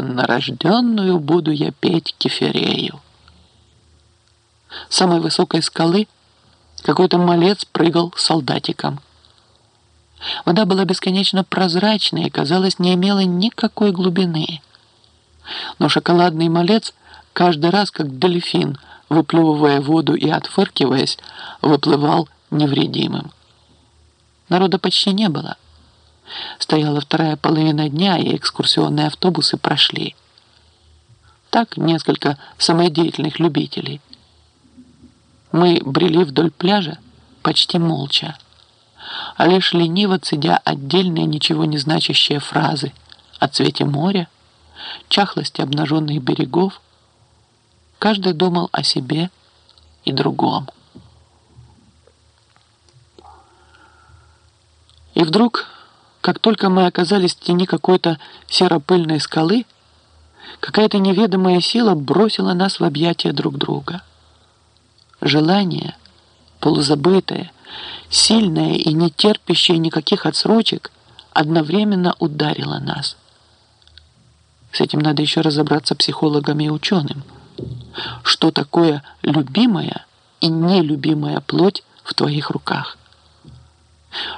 рожденную буду я петь кефирею. С самой высокой скалы какой-то малец прыгал солдатиком. Вода была бесконечно прозрачной и, казалось, не имела никакой глубины. Но шоколадный малец каждый раз, как дельфин, выплевывая воду и отфыркиваясь, выплывал невредимым. Народа почти не было. Стояла вторая половина дня, и экскурсионные автобусы прошли. Так несколько самодеятельных любителей. Мы брели вдоль пляжа почти молча, а лишь лениво цедя отдельные ничего не значащие фразы о цвете моря, чахлости обнаженных берегов. Каждый думал о себе и другом. И вдруг как только мы оказались в тени какой-то серопыльной скалы, какая-то неведомая сила бросила нас в объятия друг друга. Желание, полузабытое, сильное и не терпящее никаких отсрочек, одновременно ударило нас. С этим надо еще разобраться психологам и ученым. Что такое любимая и нелюбимая плоть в твоих руках?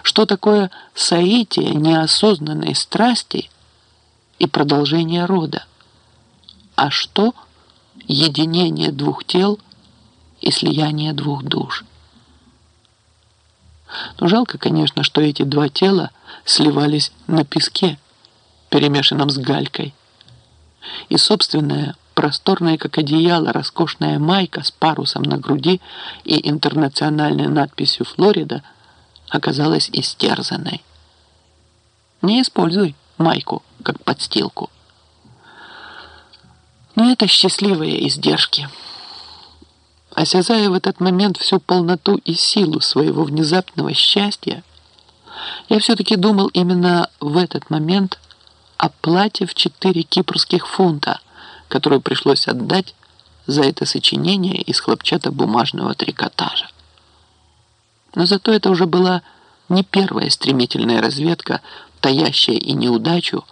Что такое соитие неосознанной страсти и продолжение рода? А что единение двух тел и слияние двух душ? Но жалко, конечно, что эти два тела сливались на песке, перемешанном с галькой. И собственная, просторная, как одеяло, роскошная майка с парусом на груди и интернациональной надписью «Флорида» – оказалась истерзанной. Не используй майку как подстилку. Но это счастливые издержки. Осязая в этот момент всю полноту и силу своего внезапного счастья, я все-таки думал именно в этот момент о плате в четыре кипрских фунта, которую пришлось отдать за это сочинение из хлопчатобумажного трикотажа. Но зато это уже была не первая стремительная разведка, таящая и неудачу,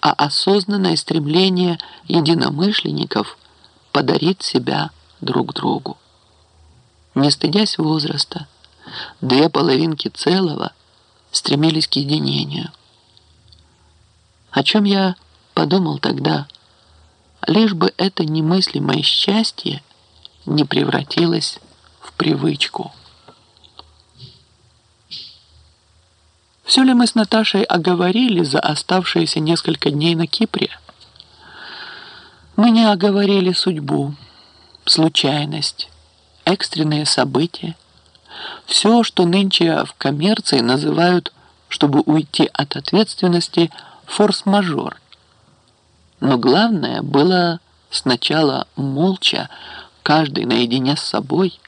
а осознанное стремление единомышленников подарить себя друг другу. Не стыдясь возраста, две половинки целого стремились к единению. О чем я подумал тогда, лишь бы это немыслимое счастье не превратилось в привычку. Все ли мы с Наташей оговорили за оставшиеся несколько дней на Кипре? Мы не оговорили судьбу, случайность, экстренные события. Все, что нынче в коммерции называют, чтобы уйти от ответственности, форс-мажор. Но главное было сначала молча, каждый наедине с собой,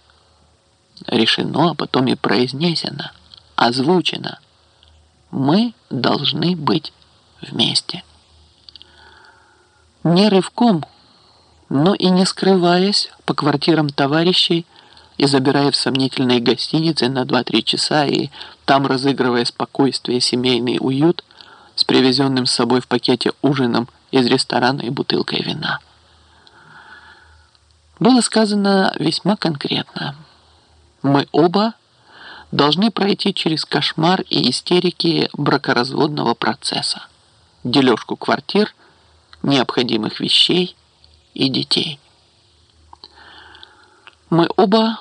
решено, а потом и произнесено, озвучено – мы должны быть вместе. Не рывком, но и не скрываясь по квартирам товарищей и забирая в сомнительные гостиницы на 2-3 часа и там разыгрывая спокойствие, семейный уют с привезенным с собой в пакете ужином из ресторана и бутылкой вина. Было сказано весьма конкретно. Мы оба должны пройти через кошмар и истерики бракоразводного процесса, дележку квартир, необходимых вещей и детей. Мы оба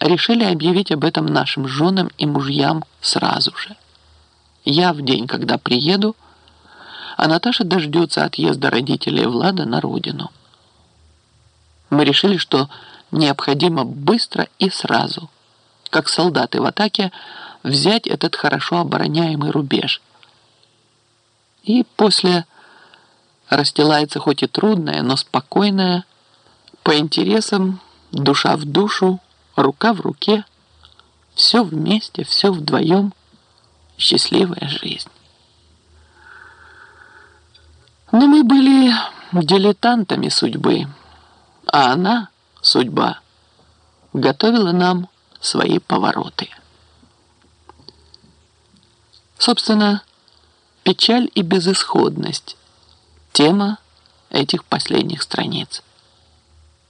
решили объявить об этом нашим женам и мужьям сразу же. Я в день, когда приеду, а Наташа дождется отъезда родителей Влада на родину. Мы решили, что необходимо быстро и сразу – как солдаты в атаке, взять этот хорошо обороняемый рубеж. И после расстилается хоть и трудная, но спокойная, по интересам, душа в душу, рука в руке, все вместе, все вдвоем, счастливая жизнь. Но мы были дилетантами судьбы, а она, судьба, готовила нам свои повороты. Собственно, печаль и безысходность – тема этих последних страниц.